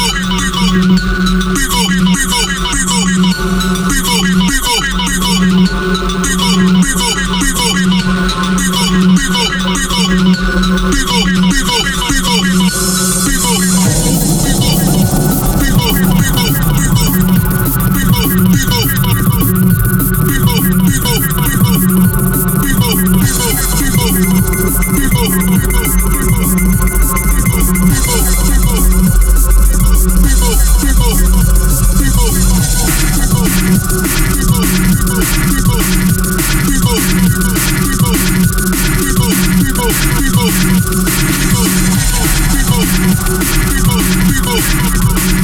Beagle, Beagle, Beagle, Beagle, Beagle, Beagle, Beagle, Beagle, Beagle, Música